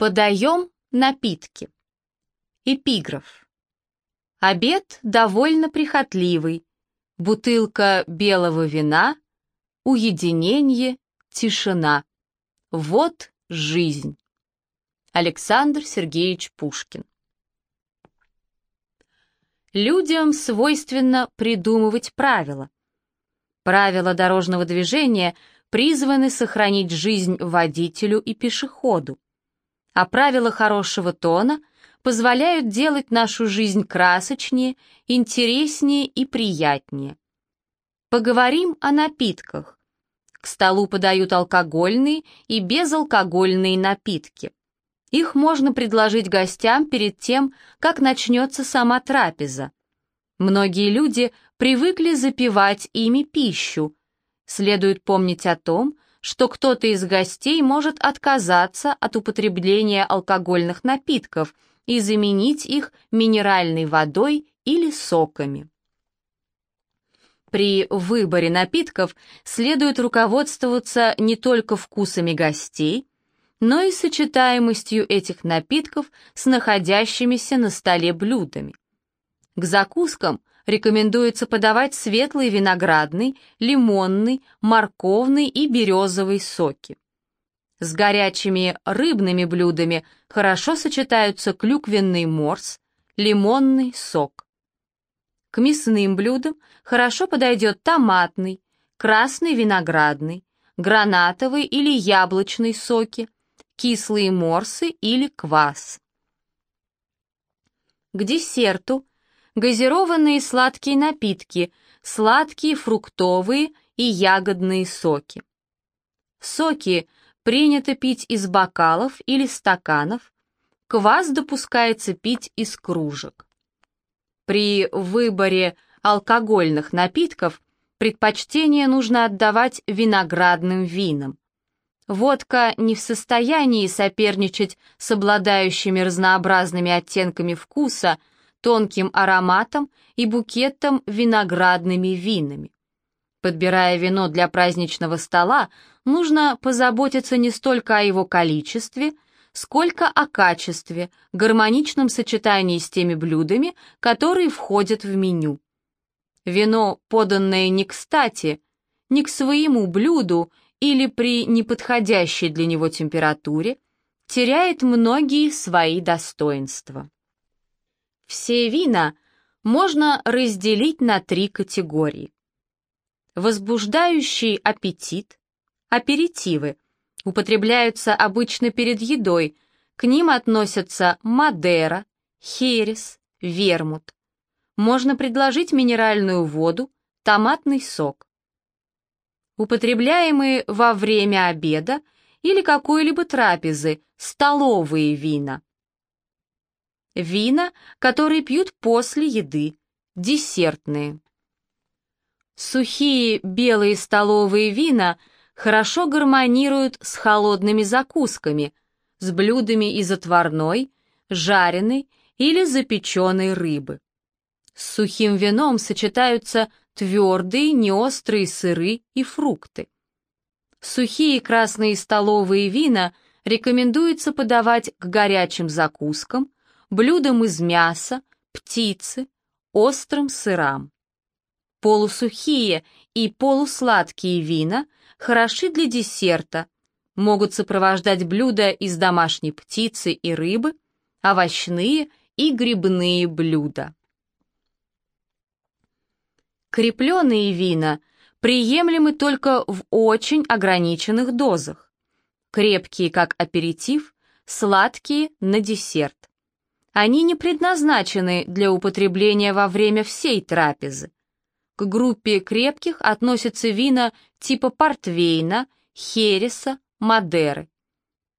Подаем напитки. Эпиграф. Обед довольно прихотливый. Бутылка белого вина, уединение, тишина. Вот жизнь. Александр Сергеевич Пушкин. Людям свойственно придумывать правила. Правила дорожного движения призваны сохранить жизнь водителю и пешеходу а правила хорошего тона позволяют делать нашу жизнь красочнее, интереснее и приятнее. Поговорим о напитках. К столу подают алкогольные и безалкогольные напитки. Их можно предложить гостям перед тем, как начнется сама трапеза. Многие люди привыкли запивать ими пищу. Следует помнить о том, что кто-то из гостей может отказаться от употребления алкогольных напитков и заменить их минеральной водой или соками. При выборе напитков следует руководствоваться не только вкусами гостей, но и сочетаемостью этих напитков с находящимися на столе блюдами. К закускам рекомендуется подавать светлый виноградный, лимонный, морковный и березовый соки. С горячими рыбными блюдами хорошо сочетаются клюквенный морс, лимонный сок. К мясным блюдам хорошо подойдет томатный, красный виноградный, гранатовый или яблочный соки, кислые морсы или квас. К десерту газированные сладкие напитки, сладкие фруктовые и ягодные соки. Соки принято пить из бокалов или стаканов, квас допускается пить из кружек. При выборе алкогольных напитков предпочтение нужно отдавать виноградным винам. Водка не в состоянии соперничать с обладающими разнообразными оттенками вкуса – тонким ароматом и букетом виноградными винами. Подбирая вино для праздничного стола, нужно позаботиться не столько о его количестве, сколько о качестве, гармоничном сочетании с теми блюдами, которые входят в меню. Вино, поданное не кстати, не к своему блюду или при неподходящей для него температуре, теряет многие свои достоинства. Все вина можно разделить на три категории. Возбуждающий аппетит, аперитивы, употребляются обычно перед едой, к ним относятся Мадера, Херес, Вермут. Можно предложить минеральную воду, томатный сок. Употребляемые во время обеда или какой-либо трапезы, столовые вина. Вина, которые пьют после еды, десертные. Сухие белые столовые вина хорошо гармонируют с холодными закусками, с блюдами из отварной, жареной или запеченной рыбы. С сухим вином сочетаются твердые, неострые сыры и фрукты. Сухие красные столовые вина рекомендуется подавать к горячим закускам, блюдам из мяса, птицы, острым сырам. Полусухие и полусладкие вина хороши для десерта, могут сопровождать блюда из домашней птицы и рыбы, овощные и грибные блюда. Крепленные вина приемлемы только в очень ограниченных дозах. Крепкие как аперитив, сладкие на десерт. Они не предназначены для употребления во время всей трапезы. К группе крепких относятся вина типа портвейна, хереса, мадеры.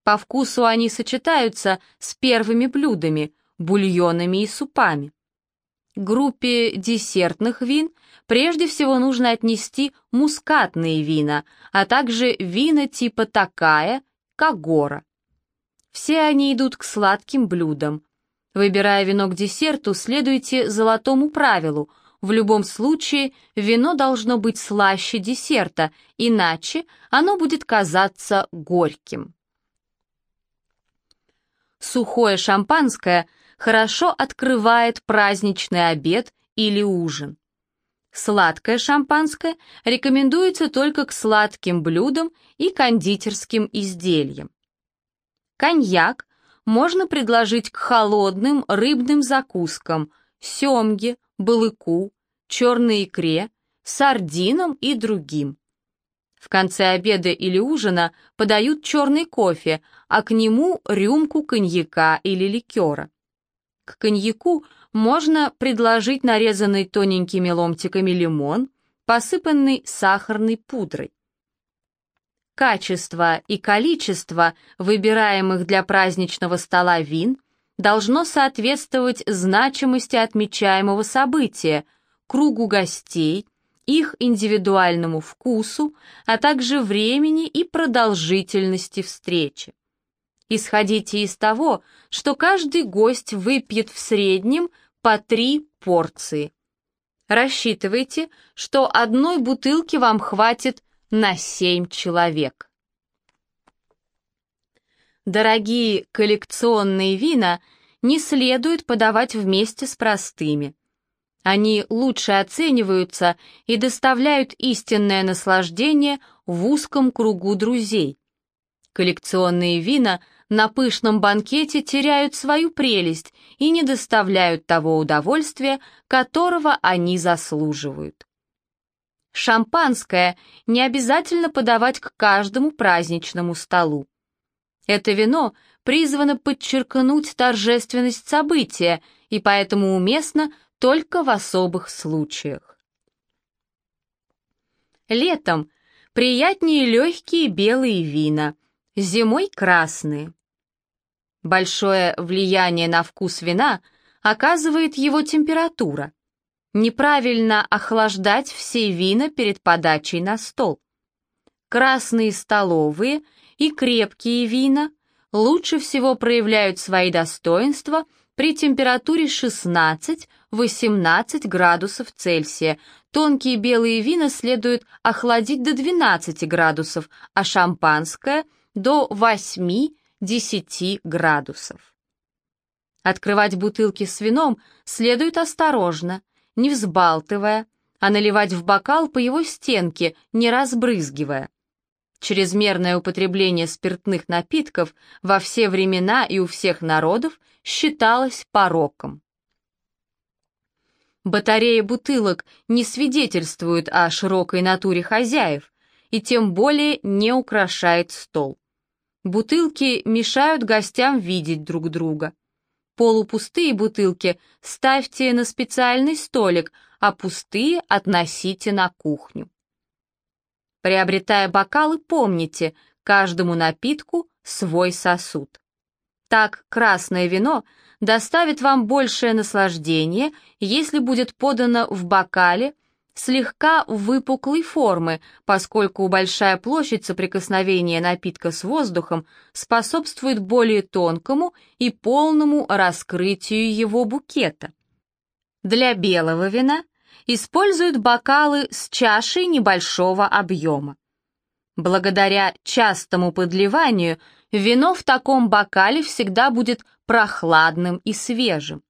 По вкусу они сочетаются с первыми блюдами, бульонами и супами. К группе десертных вин прежде всего нужно отнести мускатные вина, а также вина типа такая, кагора. Все они идут к сладким блюдам, Выбирая вино к десерту, следуйте золотому правилу. В любом случае вино должно быть слаще десерта, иначе оно будет казаться горьким. сухое шампанское хорошо открывает праздничный обед или ужин. Сладкое шампанское рекомендуется только к сладким блюдам и кондитерским изделиям. Коньяк можно предложить к холодным рыбным закускам, семге, балыку, черной икре, сардинам и другим. В конце обеда или ужина подают черный кофе, а к нему рюмку коньяка или ликера. К коньяку можно предложить нарезанный тоненькими ломтиками лимон, посыпанный сахарной пудрой. Качество и количество выбираемых для праздничного стола вин должно соответствовать значимости отмечаемого события, кругу гостей, их индивидуальному вкусу, а также времени и продолжительности встречи. Исходите из того, что каждый гость выпьет в среднем по три порции. Рассчитывайте, что одной бутылки вам хватит на семь человек. Дорогие коллекционные вина не следует подавать вместе с простыми. Они лучше оцениваются и доставляют истинное наслаждение в узком кругу друзей. Коллекционные вина на пышном банкете теряют свою прелесть и не доставляют того удовольствия, которого они заслуживают. Шампанское не обязательно подавать к каждому праздничному столу. Это вино призвано подчеркнуть торжественность события и поэтому уместно только в особых случаях. Летом приятнее легкие белые вина, зимой красные. Большое влияние на вкус вина оказывает его температура. Неправильно охлаждать все вина перед подачей на стол. Красные столовые и крепкие вина лучше всего проявляют свои достоинства при температуре 16-18 градусов Цельсия. Тонкие белые вина следует охладить до 12 градусов, а шампанское – до 8 10 градусов. Открывать бутылки с вином следует осторожно, не взбалтывая, а наливать в бокал по его стенке, не разбрызгивая. Чрезмерное употребление спиртных напитков во все времена и у всех народов считалось пороком. Батарея бутылок не свидетельствует о широкой натуре хозяев и тем более не украшает стол. Бутылки мешают гостям видеть друг друга. Полупустые бутылки ставьте на специальный столик, а пустые относите на кухню. Приобретая бокалы, помните, каждому напитку свой сосуд. Так красное вино доставит вам большее наслаждение, если будет подано в бокале слегка выпуклой формы, поскольку большая площадь соприкосновения напитка с воздухом способствует более тонкому и полному раскрытию его букета. Для белого вина используют бокалы с чашей небольшого объема. Благодаря частому подливанию вино в таком бокале всегда будет прохладным и свежим.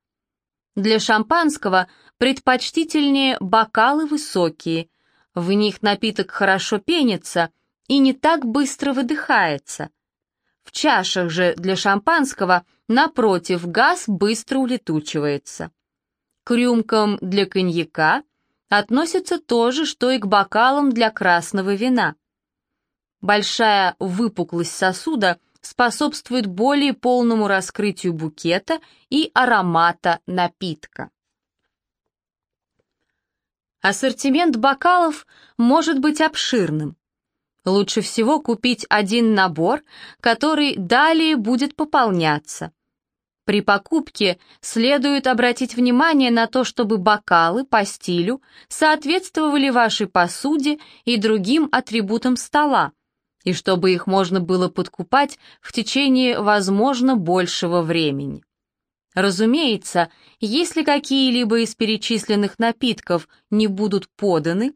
Для шампанского предпочтительнее бокалы высокие, в них напиток хорошо пенится и не так быстро выдыхается. В чашах же для шампанского, напротив, газ быстро улетучивается. К рюмкам для коньяка относится то же, что и к бокалам для красного вина. Большая выпуклость сосуда – способствует более полному раскрытию букета и аромата напитка. Ассортимент бокалов может быть обширным. Лучше всего купить один набор, который далее будет пополняться. При покупке следует обратить внимание на то, чтобы бокалы по стилю соответствовали вашей посуде и другим атрибутам стола, и чтобы их можно было подкупать в течение, возможно, большего времени. Разумеется, если какие-либо из перечисленных напитков не будут поданы,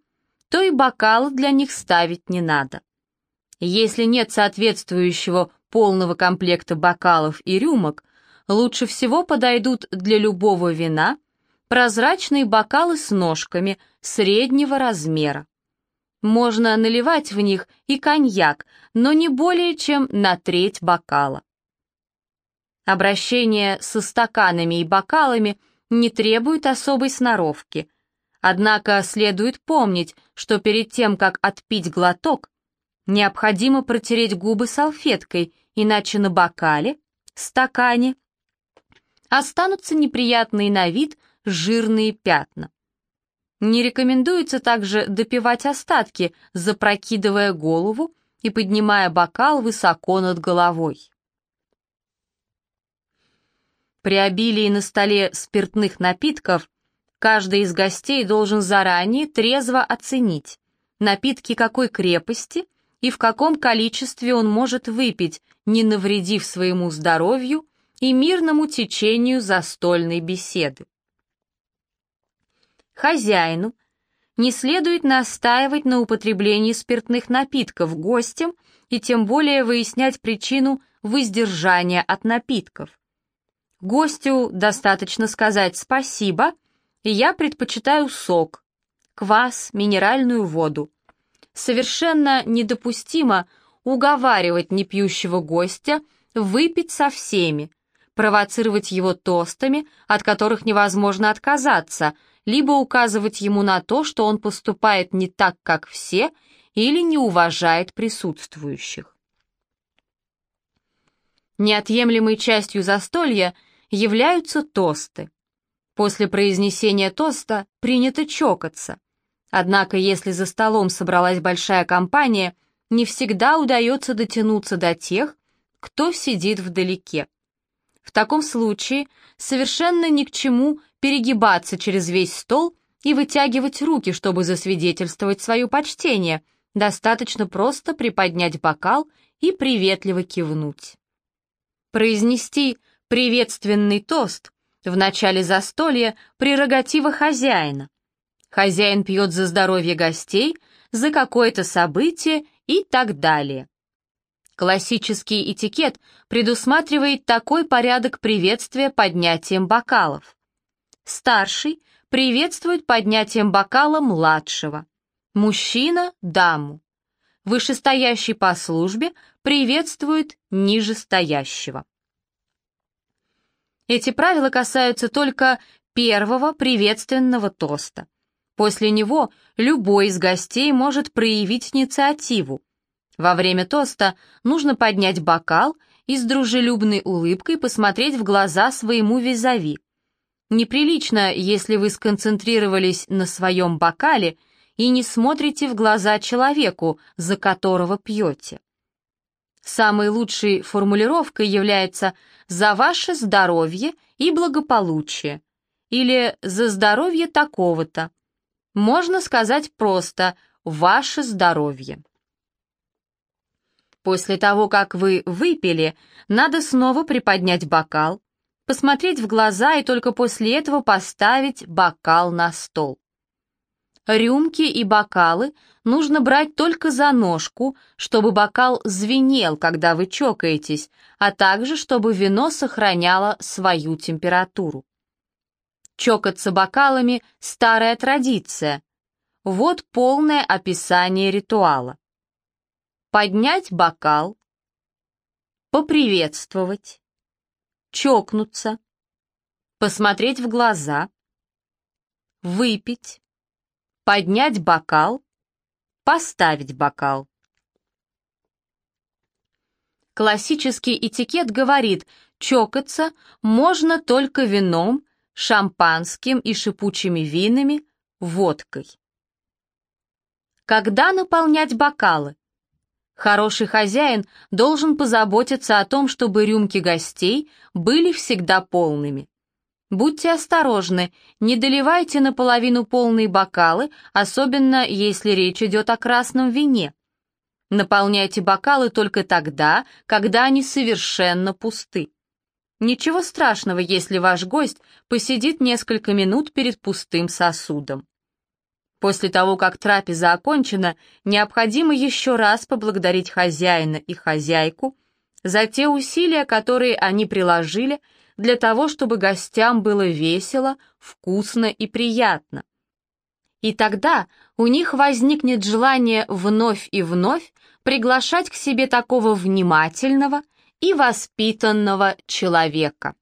то и бокалы для них ставить не надо. Если нет соответствующего полного комплекта бокалов и рюмок, лучше всего подойдут для любого вина прозрачные бокалы с ножками среднего размера. Можно наливать в них и коньяк, но не более чем на треть бокала. Обращение со стаканами и бокалами не требует особой сноровки. Однако следует помнить, что перед тем, как отпить глоток, необходимо протереть губы салфеткой, иначе на бокале, стакане останутся неприятные на вид жирные пятна. Не рекомендуется также допивать остатки, запрокидывая голову и поднимая бокал высоко над головой. При обилии на столе спиртных напитков каждый из гостей должен заранее трезво оценить, напитки какой крепости и в каком количестве он может выпить, не навредив своему здоровью и мирному течению застольной беседы. Хозяину не следует настаивать на употреблении спиртных напитков гостям и тем более выяснять причину воздержания от напитков. Гостю достаточно сказать «спасибо», и я предпочитаю сок, квас, минеральную воду. Совершенно недопустимо уговаривать непьющего гостя выпить со всеми, провоцировать его тостами, от которых невозможно отказаться, либо указывать ему на то, что он поступает не так, как все, или не уважает присутствующих. Неотъемлемой частью застолья являются тосты. После произнесения тоста принято чокаться. Однако, если за столом собралась большая компания, не всегда удается дотянуться до тех, кто сидит вдалеке. В таком случае совершенно ни к чему перегибаться через весь стол и вытягивать руки, чтобы засвидетельствовать свое почтение. Достаточно просто приподнять бокал и приветливо кивнуть. Произнести приветственный тост в начале застолья — прерогатива хозяина. Хозяин пьет за здоровье гостей, за какое-то событие и так далее. Классический этикет предусматривает такой порядок приветствия поднятием бокалов. Старший приветствует поднятием бокала младшего. Мужчина – даму. Вышестоящий по службе приветствует нижестоящего. Эти правила касаются только первого приветственного тоста. После него любой из гостей может проявить инициативу, во время тоста нужно поднять бокал и с дружелюбной улыбкой посмотреть в глаза своему визави. Неприлично, если вы сконцентрировались на своем бокале и не смотрите в глаза человеку, за которого пьете. Самой лучшей формулировкой является «за ваше здоровье и благополучие» или «за здоровье такого-то». Можно сказать просто «ваше здоровье». После того, как вы выпили, надо снова приподнять бокал, посмотреть в глаза и только после этого поставить бокал на стол. Рюмки и бокалы нужно брать только за ножку, чтобы бокал звенел, когда вы чокаетесь, а также чтобы вино сохраняло свою температуру. Чокаться бокалами – старая традиция. Вот полное описание ритуала поднять бокал, поприветствовать, чокнуться, посмотреть в глаза, выпить, поднять бокал, поставить бокал. Классический этикет говорит, чокаться можно только вином, шампанским и шипучими винами, водкой. Когда наполнять бокалы? Хороший хозяин должен позаботиться о том, чтобы рюмки гостей были всегда полными. Будьте осторожны, не доливайте наполовину полные бокалы, особенно если речь идет о красном вине. Наполняйте бокалы только тогда, когда они совершенно пусты. Ничего страшного, если ваш гость посидит несколько минут перед пустым сосудом. После того, как трапеза окончена, необходимо еще раз поблагодарить хозяина и хозяйку за те усилия, которые они приложили для того, чтобы гостям было весело, вкусно и приятно. И тогда у них возникнет желание вновь и вновь приглашать к себе такого внимательного и воспитанного человека.